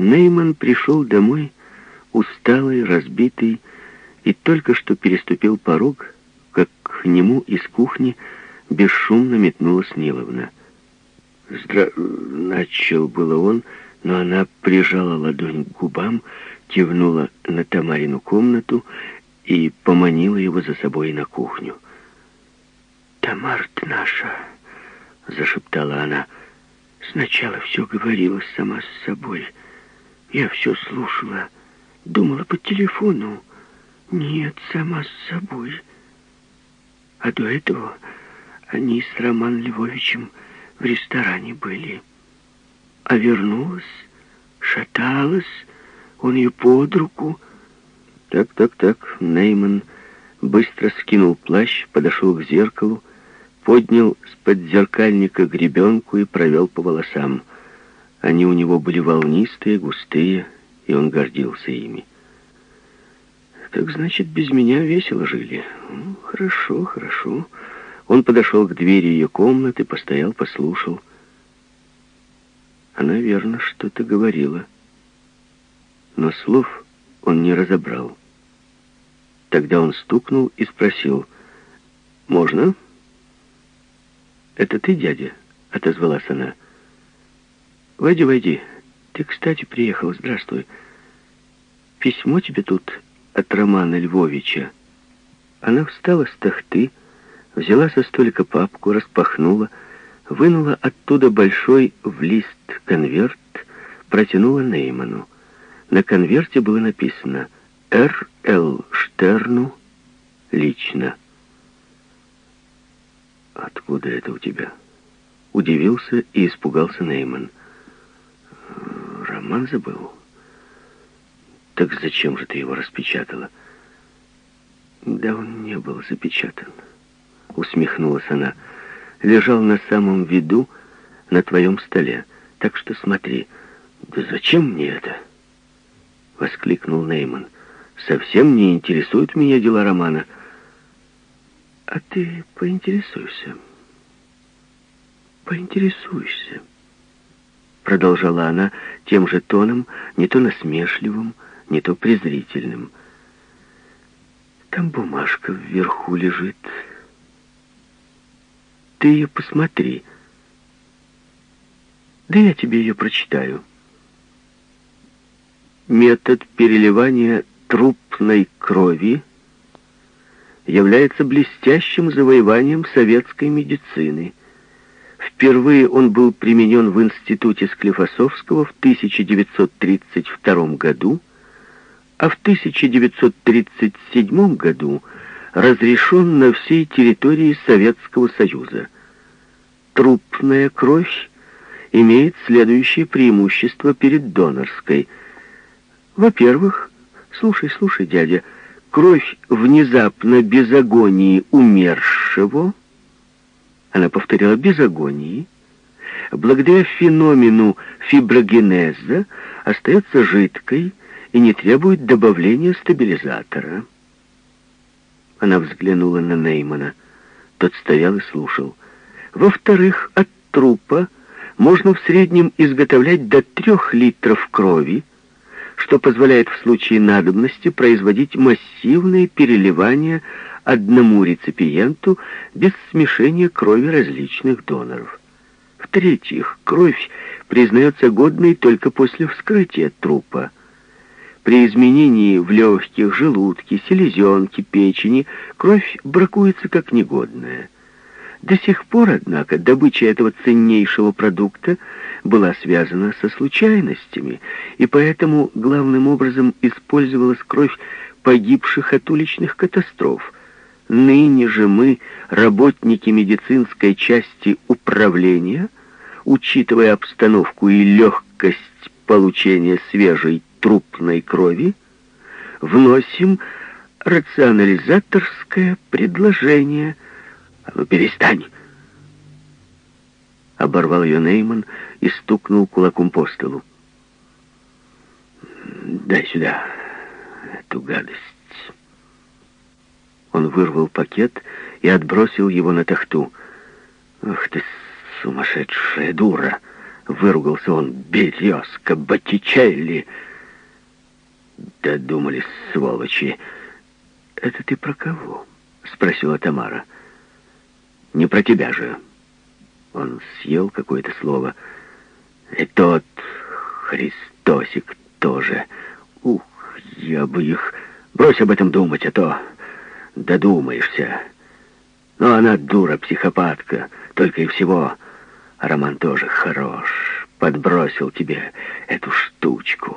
Нейман пришел домой усталый, разбитый, и только что переступил порог, как к нему из кухни бесшумно метнулась Ниловна. Здра... Начал было он, но она прижала ладонь к губам, кивнула на Тамарину комнату и поманила его за собой на кухню. «Тамар-то наша!» — зашептала она. «Сначала все говорила сама с собой. Я все слушала, думала по телефону. Нет, сама с собой. А до этого они с Романом Львовичем в ресторане были. А вернулась, шаталась, он ее под руку. Так, так, так, Нейман быстро скинул плащ, подошел к зеркалу, поднял с подзеркальника гребенку и провел по волосам. Они у него были волнистые, густые, и он гордился ими. Так значит, без меня весело жили. Ну, хорошо, хорошо. Он подошел к двери ее комнаты, постоял, послушал. Она верно что-то говорила. Но слов он не разобрал. Тогда он стукнул и спросил, «Можно?» «Это ты, дядя?» — отозвалась она. «Войди, войди. Ты, кстати, приехал. Здравствуй. Письмо тебе тут от Романа Львовича». Она встала с тахты, взяла со столика папку, распахнула, вынула оттуда большой в лист конверт, протянула Нейману. На конверте было написано «Р.Л. Штерну лично». «Откуда это у тебя?» Удивился и испугался Нейман. «Роман забыл?» «Так зачем же ты его распечатала?» «Да он не был запечатан» усмехнулась она, лежал на самом виду на твоем столе. Так что смотри. Да зачем мне это? Воскликнул Нейман. Совсем не интересуют меня дела романа. А ты поинтересуйся. Поинтересуйся. Продолжала она тем же тоном, не то насмешливым, не то презрительным. Там бумажка вверху лежит, ты ее посмотри. Да я тебе ее прочитаю. Метод переливания трупной крови является блестящим завоеванием советской медицины. Впервые он был применен в институте Склифосовского в 1932 году, а в 1937 году – разрешен на всей территории Советского Союза. Трупная кровь имеет следующее преимущество перед донорской. Во-первых, слушай, слушай, дядя, кровь внезапно без агонии умершего, она повторяла без агонии, благодаря феномену фиброгенеза остается жидкой и не требует добавления стабилизатора. Она взглянула на Неймана. Тот стоял и слушал. Во-вторых, от трупа можно в среднем изготовлять до трех литров крови, что позволяет в случае надобности производить массивные переливания одному реципиенту без смешения крови различных доноров. В-третьих, кровь признается годной только после вскрытия трупа. При изменении в легких, желудке, селезенке, печени кровь бракуется как негодная. До сих пор, однако, добыча этого ценнейшего продукта была связана со случайностями, и поэтому главным образом использовалась кровь погибших от уличных катастроф. Ныне же мы, работники медицинской части управления, учитывая обстановку и легкость получения свежей трупной крови, вносим рационализаторское предложение. А ну, перестань! Оборвал ее Нейман и стукнул кулаком по столу. «Дай сюда эту гадость». Он вырвал пакет и отбросил его на тахту. «Ах ты, сумасшедшая дура!» — выругался он. «Березка, Боттичелли!» Додумались, сволочи. «Это ты про кого?» — спросила Тамара. «Не про тебя же». Он съел какое-то слово. «И тот Христосик тоже. Ух, я бы их... Брось об этом думать, а то додумаешься. Но она дура, психопатка, только и всего. А Роман тоже хорош. Подбросил тебе эту штучку».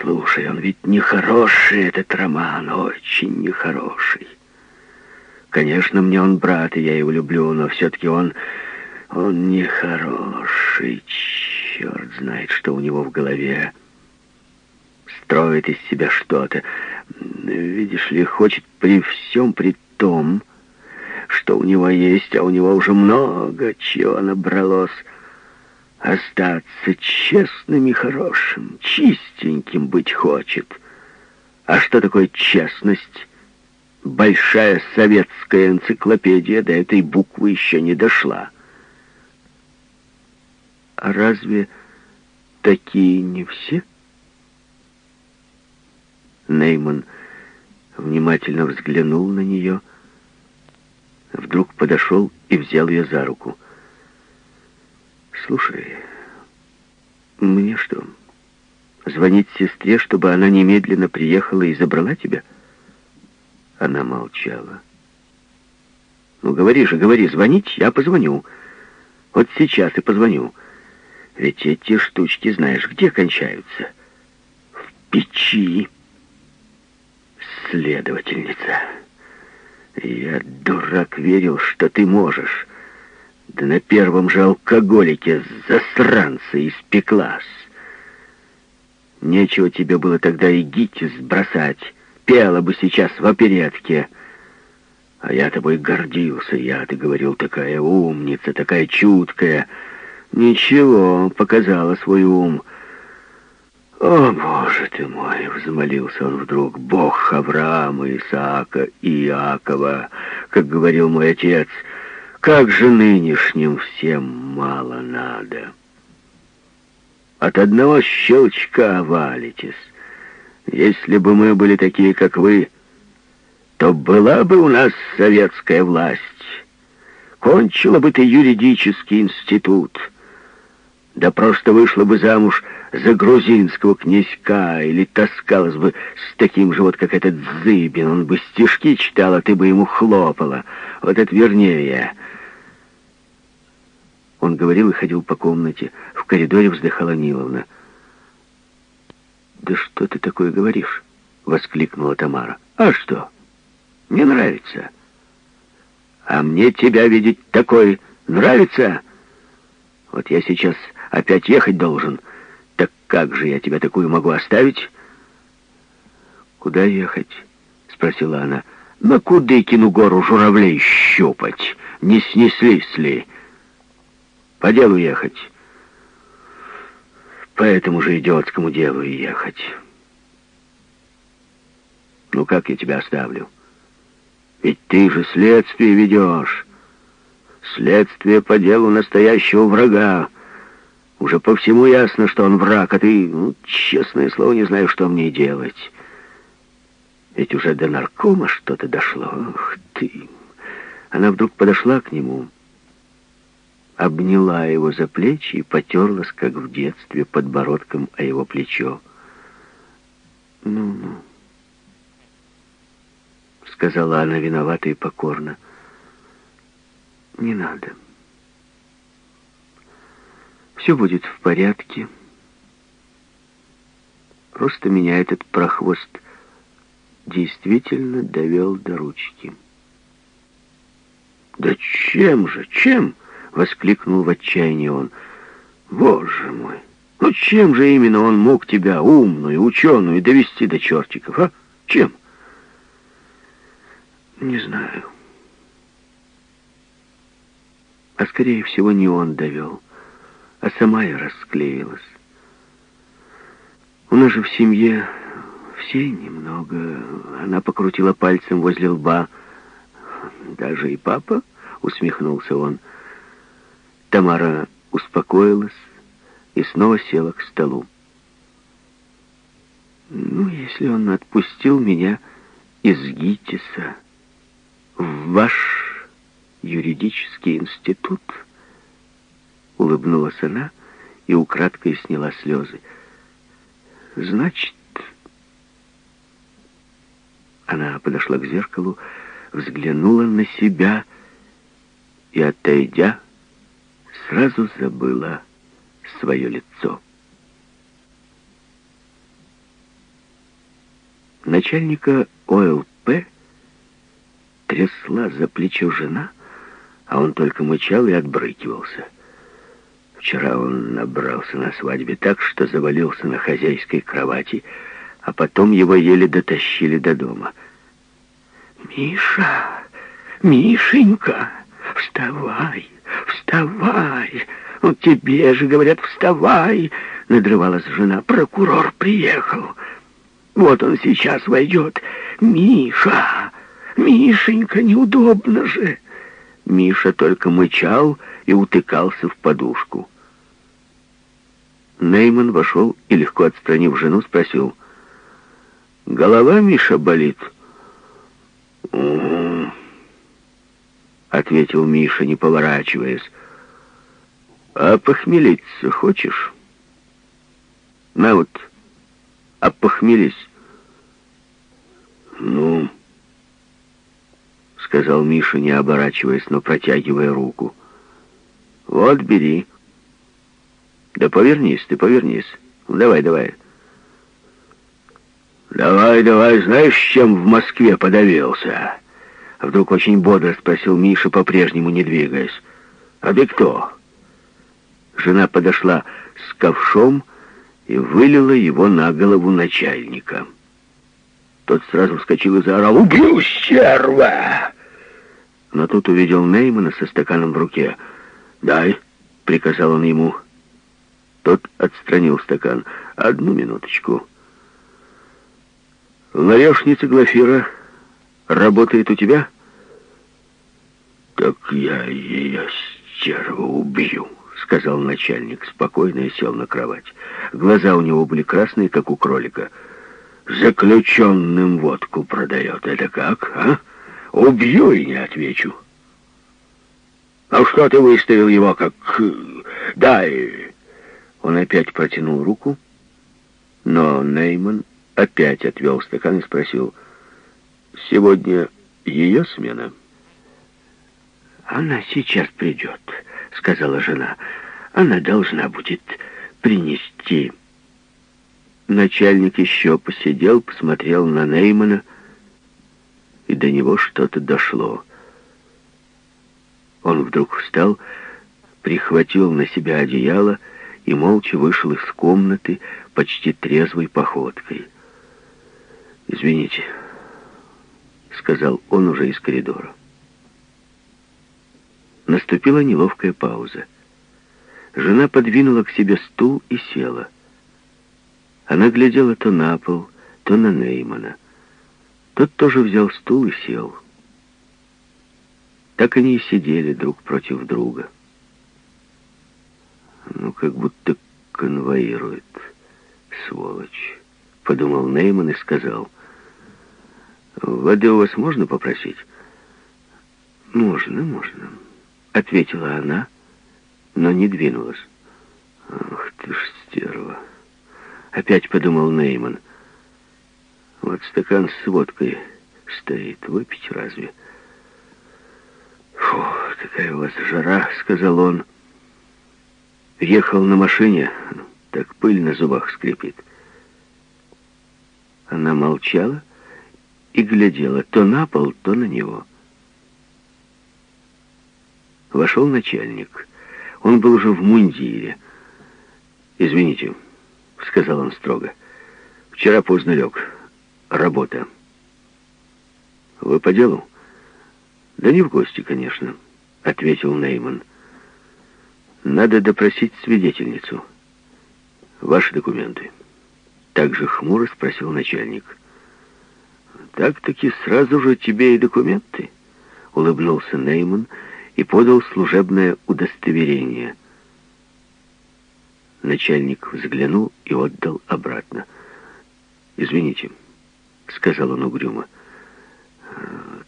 Слушай, он ведь нехороший, этот роман, очень нехороший. Конечно, мне он брат, и я его люблю, но все-таки он... он нехороший. Черт знает, что у него в голове. Строит из себя что-то. Видишь ли, хочет при всем при том, что у него есть, а у него уже много чего набралось остаться честным и хорошим, чистеньким быть хочет. А что такое честность? Большая советская энциклопедия до этой буквы еще не дошла. А разве такие не все? Нейман внимательно взглянул на нее, вдруг подошел и взял ее за руку — Слушай, мне что, звонить сестре, чтобы она немедленно приехала и забрала тебя? Она молчала. Ну, говори же, говори, звонить я позвоню. Вот сейчас и позвоню. Ведь эти штучки, знаешь, где кончаются? В печи. Следовательница. Я, дурак, верил, что ты можешь. Да на первом же алкоголике засранца испеклась. Нечего тебе было тогда и гитис бросать. Пела бы сейчас в оперетке. А я тобой гордился. Я, ты говорил, такая умница, такая чуткая. Ничего, показала свой ум. «О, Боже ты мой!» — взмолился он вдруг. «Бог Авраама, Исаака и Иакова, как говорил мой отец — как же нынешним всем мало надо. От одного щелчка валитесь. Если бы мы были такие, как вы, то была бы у нас советская власть. Кончила бы ты юридический институт. Да просто вышла бы замуж за грузинского князька или таскалась бы с таким же вот, как этот Зыбин. Он бы стишки читал, а ты бы ему хлопала. Вот это вернее. Он говорил и ходил по комнате. В коридоре вздыхала Ниловна. «Да что ты такое говоришь?» — воскликнула Тамара. «А что? Не нравится?» «А мне тебя видеть такой нравится?» «Вот я сейчас опять ехать должен. Так как же я тебя такую могу оставить?» «Куда ехать?» — спросила она. «На Кудыкину гору журавлей щупать. Не снеслись ли?» По делу ехать. По этому же идиотскому делу и ехать. Ну, как я тебя оставлю? Ведь ты же следствие ведешь. Следствие по делу настоящего врага. Уже по всему ясно, что он враг, а ты, ну, честное слово, не знаю, что мне делать. Ведь уже до наркома что-то дошло. Ах ты! Она вдруг подошла к нему обняла его за плечи и потерлась, как в детстве, подбородком о его плечо. «Ну-ну», — сказала она виновата и покорно. «Не надо. Все будет в порядке. Просто меня этот прохвост действительно довел до ручки». «Да чем же, чем?» — воскликнул в отчаянии он. «Боже мой! Ну чем же именно он мог тебя, умную, ученую, довести до чертиков, а? Чем?» «Не знаю. А скорее всего не он довел, а сама я расклеилась. У нас же в семье все немного...» Она покрутила пальцем возле лба. «Даже и папа?» — усмехнулся он. Тамара успокоилась и снова села к столу. Ну, если он отпустил меня из ГИТИСа в ваш юридический институт, улыбнулась она и украдкой сняла слезы. Значит, она подошла к зеркалу, взглянула на себя и, отойдя, сразу забыла свое лицо. Начальника ОЛП трясла за плечо жена, а он только мычал и отбрыкивался. Вчера он набрался на свадьбе так, что завалился на хозяйской кровати, а потом его еле дотащили до дома. «Миша! Мишенька! Вставай! Вставай! Ну, тебе же говорят, вставай!» Надрывалась жена. «Прокурор приехал!» Вот он сейчас войдет. Миша! Мишенька, неудобно же!» Миша только мычал и утыкался в подушку. Нейман вошел и, легко отстранив жену, спросил. «Голова, Миша, болит?» «Угу», — ответил Миша, не поворачиваясь. «А похмелиться хочешь?» «На вот, опохмелись». «Ну...» — сказал Миша, не оборачиваясь, но протягивая руку. «Вот, бери. Да повернись ты, повернись. Давай, давай». «Давай, давай, знаешь, чем в Москве подавился?» Вдруг очень бодро спросил Миша, по-прежнему не двигаясь. «А ты кто?» Жена подошла с ковшом и вылила его на голову начальника. Тот сразу вскочил и заорал «Убью стерва!» Но тут увидел Неймана со стаканом в руке. «Дай», — приказал он ему. Тот отстранил стакан. «Одну минуточку». «Ларешница Глафира работает у тебя?» «Так я ее стерва убью», — сказал начальник спокойно и сел на кровать. Глаза у него были красные, как у кролика. Заключенным водку продает. Это как, а? Убью и не отвечу. А что ты выставил его как... Дай... Он опять протянул руку, но Нейман опять отвел стакан и спросил, «Сегодня ее смена?» «Она сейчас придет», — сказала жена. «Она должна будет принести...» Начальник еще посидел, посмотрел на Неймана, и до него что-то дошло. Он вдруг встал, прихватил на себя одеяло и молча вышел из комнаты почти трезвой походкой. «Извините», — сказал он уже из коридора. Наступила неловкая пауза. Жена подвинула к себе стул и села. Она глядела то на пол, то на Неймана. Тот тоже взял стул и сел. Так они и сидели друг против друга. Ну, как будто конвоирует, сволочь, подумал Нейман и сказал. Воды у вас можно попросить? Можно, можно, ответила она, но не двинулась. Ах ты ж стерва. Опять подумал Нейман. Вот стакан с водкой стоит. Выпить разве? Фу, такая у вас жара, сказал он. Ехал на машине, так пыль на зубах скрипит. Она молчала и глядела то на пол, то на него. Вошел начальник. Он был уже в мундире. «Извините», — сказал он строго. «Вчера поздно лег. Работа». «Вы по делу?» «Да не в гости, конечно», — ответил Нейман. «Надо допросить свидетельницу. Ваши документы». Также хмуро спросил начальник. «Так-таки сразу же тебе и документы?» Улыбнулся Нейман и подал служебное удостоверение. Начальник взглянул и отдал обратно. «Извините», — сказал он угрюмо.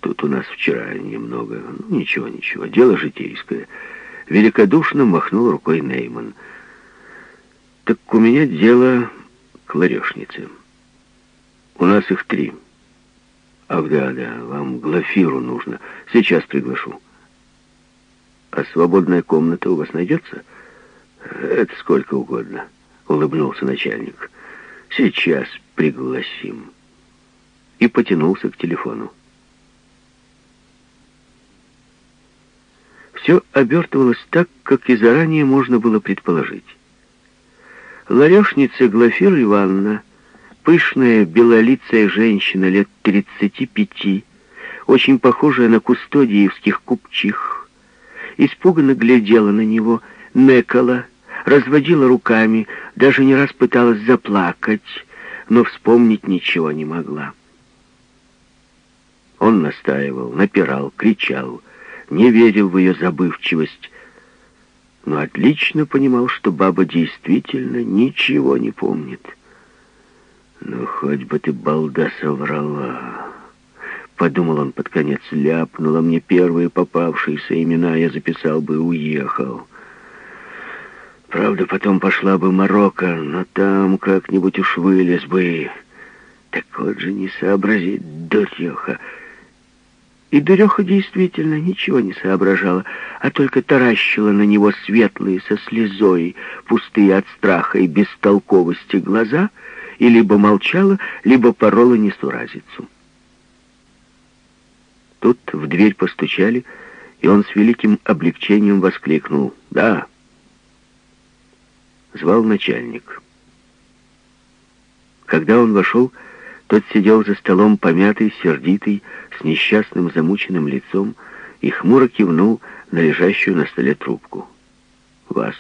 «Тут у нас вчера немного... Ну, ничего, ничего, дело житейское». Великодушно махнул рукой Нейман. «Так у меня дело к ларешнице. У нас их три». «Ах, да, да, вам Глафиру нужно. Сейчас приглашу». «А свободная комната у вас найдется?» «Это сколько угодно», — улыбнулся начальник. «Сейчас пригласим». И потянулся к телефону. Все обертывалось так, как и заранее можно было предположить. Ларешница Глафира Ивановна, пышная белолицая женщина лет тридцати пяти, очень похожая на кустодиевских купчих, испуганно глядела на него, некала, разводила руками, даже не раз пыталась заплакать, но вспомнить ничего не могла. Он настаивал, напирал, кричал, не верил в ее забывчивость, но отлично понимал, что баба действительно ничего не помнит. «Ну, хоть бы ты, балда, соврала!» Подумал он под конец, ляпнула мне первые попавшиеся имена, я записал бы уехал. Правда, потом пошла бы Марокко, но там как-нибудь уж вылез бы. Так вот же не сообразит дуреха. И дуреха действительно ничего не соображала, а только таращила на него светлые со слезой, пустые от страха и бестолковости глаза, и либо молчала, либо порола несуразицу. Тут в дверь постучали, и он с великим облегчением воскликнул «Да!» звал начальник. Когда он вошел, тот сидел за столом помятый, сердитый, с несчастным замученным лицом и хмуро кивнул на лежащую на столе трубку. «Вас».